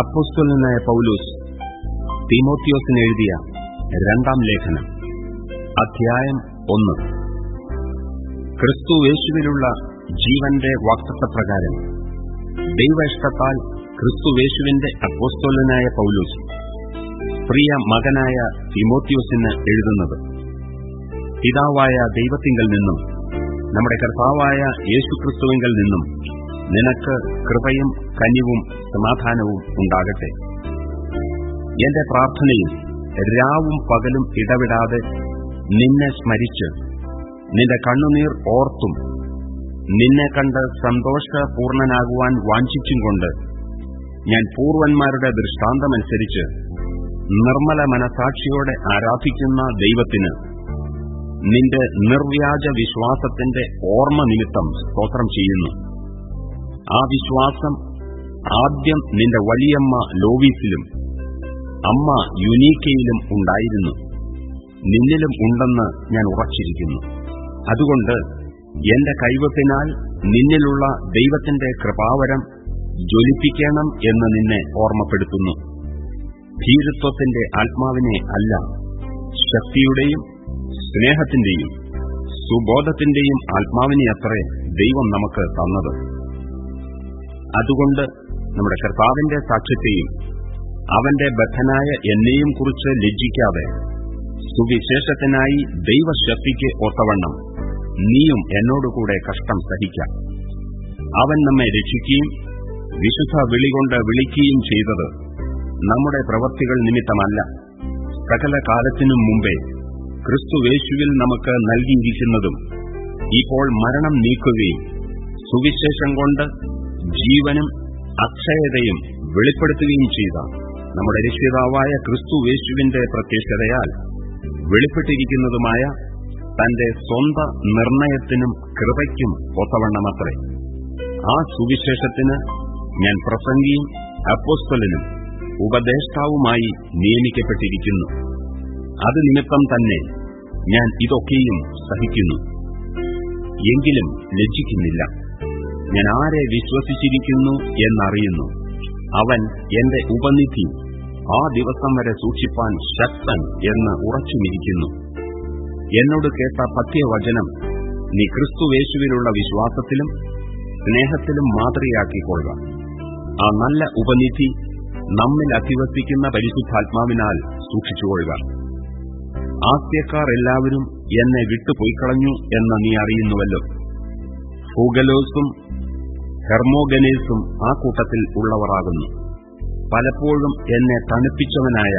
അപ്പോസ്തലനായ പൗലൂസ് തിമോത്തിയോസിന് എഴുതിയ രണ്ടാം ലേഖനം അധ്യായം ഒന്ന്. ക്രിസ്തു യേശുവിലുള്ള ജീവന്റെ വാക്തത്വപ്രകാരം ദൈവ ഇഷ്ടത്താൽ ക്രിസ്തു യേശുവിന്റെ പൗലൂസ് പ്രിയ മകനായ തിമോത്തിയോസിന് എഴുതുന്നത്. പിതാവായ ദൈവത്തിങ്കൽ നിന്നും നമ്മുടെ കർത്താവായ യേശുക്രിസ്തുവിങ്കൽ നിന്നും നിനക്ക് കൃപയും കനിവും സമാധാനവും ഉണ്ടാകട്ടെ. എന്റെ പ്രാർത്ഥനയിൽ രാവും പകലും ഇടവിടാതെ നിന്നെ സ്മരിച്ച് നിന്റെ കണ്ണുനീർ ഓർത്തും നിന്നെ കണ്ട് സന്തോഷപൂർണനാകുവാൻ വാഞ്ചിച്ചും കൊണ്ട് ഞാൻ പൂർവന്മാരുടെ ദൃഷ്ടാന്തമനുസരിച്ച് നിർമ്മല മനസാക്ഷിയോടെ ആരാധിക്കുന്ന ദൈവത്തിന് നിന്റെ നിർവ്യാജ വിശ്വാസത്തിന്റെ ഓർമ്മ നിമിത്തം സ്തോത്രം ചെയ്യുന്നു. ആ വിശ്വാസം ആദ്യം നിന്റെ വലിയമ്മ ലോവീസിലും അമ്മ യുനീക്കയിലും ഉണ്ടായിരുന്നു. നിന്നിലും ഉണ്ടെന്ന് ഞാൻ ഉറച്ചിരിക്കുന്നു. അതുകൊണ്ട് എന്റെ കൈവപ്പിനാൽ നിന്നിലുള്ള ദൈവത്തിന്റെ കൃപാവരം ജ്വലിപ്പിക്കണം എന്ന് നിന്നെ ഓർമ്മപ്പെടുത്തുന്നു. ഭീരുത്വത്തിന്റെ ആത്മാവിനെ അല്ല ശക്തിയുടെയും സ്നേഹത്തിന്റെയും സുബോധത്തിന്റെയും ആത്മാവിനെ അത്രേ ദൈവം നമുക്ക് തന്നത്. അതുകൊണ്ട് നമ്മുടെ കർത്താവിന്റെ സാക്ഷ്യത്തെയും അവന്റെ ബദ്ധനായ എന്നെയും കുറിച്ച് ലജ്ജിക്കാതെ സുവിശേഷത്തിനായി ദൈവശക്തിക്ക് ഒത്തവണ്ണം നീയും എന്നോടുകൂടെ കഷ്ടം സഹിക്കാം. അവൻ നമ്മെ രക്ഷിക്കുകയും വിശുദ്ധ വിളികൊണ്ട് വിളിക്കുകയും ചെയ്തത് നമ്മുടെ പ്രവൃത്തികൾ നിമിത്തമല്ല. സകല കാലത്തിനും മുമ്പേ ക്രിസ്തുവേശുവിൽ നമുക്ക് നൽകിയിരിക്കുന്നതും ഇപ്പോൾ മരണം നീക്കുകയും സുവിശേഷം കൊണ്ട് ജീവനും അക്ഷയതയും വെളിപ്പെടുത്തുകയും ചെയ്ത നമ്മുടെ രക്ഷിതാവായ ക്രിസ്തു വേശുവിന്റെ പ്രത്യക്ഷതയാൽ വെളിപ്പെട്ടിരിക്കുന്നതുമായ തന്റെ സ്വന്ത നിർണയത്തിനും കൃപയ്ക്കും ഒത്തവണ്ണമത്രേ. ആ സുവിശേഷത്തിന് ഞാൻ പ്രസംഗിയും അപ്പോസ്തലനും ഉപദേഷ്ടാവുമായി നിയമിക്കപ്പെട്ടിരിക്കുന്നു. അത് നിമിത്തം തന്നെ ഞാൻ ഇതൊക്കെയും സഹിക്കുന്നു. എങ്കിലും ലജ്ജിക്കുന്നില്ല. ഞാൻ ആരെ വിശ്വസിച്ചിരിക്കുന്നു എന്നറിയുന്നു. അവൻ എന്റെ ഉപനിധി ആ ദിവസം വരെ സൂക്ഷിപ്പാൻ ശക്തൻ എന്ന് ഉറച്ചുമിരിക്കുന്നു. എന്നോട് കേട്ട പത്യവചനം നീ ക്രിസ്തുവേശുവിലുള്ള വിശ്വാസത്തിലും സ്നേഹത്തിലും മാതൃയാക്കിക്കൊള്ളുക ആ നല്ല ഉപനിധി നമ്മിൽ അധിവസിക്കുന്ന പരിശുദ്ധാത്മാവിനാൽ സൂക്ഷിച്ചുകൊള്ളുക. ആസ്യക്കാർ എല്ലാവരും എന്നെ വിട്ടുപോയിക്കളഞ്ഞു എന്ന് നീ അറിയുന്നുവല്ലോ. ഫൂഗലോസും ഹെർമോഗനേസും ആ കൂട്ടത്തിൽ ഉള്ളവരാകുന്നു. പലപ്പോഴും എന്നെ തണുപ്പിച്ചവനായ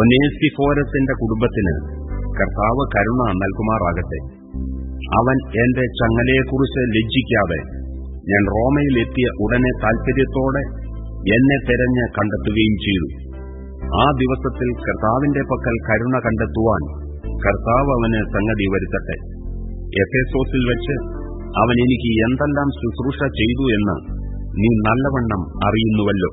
ഒനേസിഫോരസിന്റെ കുടുംബത്തിന് കർത്താവ് കരുണ നൽകുമാറാകട്ടെ. അവൻ എന്റെ ചങ്ങലയെക്കുറിച്ച് ലജ്ജിക്കാതെ ഞാൻ റോമയിലെത്തിയ ഉടനെ താൽപര്യത്തോടെ എന്നെ തെരഞ്ഞ് കണ്ടെത്തുകയും ചെയ്തു. ആ ദിവസത്തിൽ കർത്താവിന്റെ പക്കൽ കരുണ കണ്ടെത്തുവാൻ കർത്താവ് അവന് സംഗതി വരുത്തട്ടെ. എഫേസോസിൽ വെച്ച് അവൻ എനിക്ക് എന്തെല്ലാം ശുശ്രൂഷ ചെയ്തു എന്ന് നീ നല്ലവണ്ണം അറിയുന്നുവല്ലോ.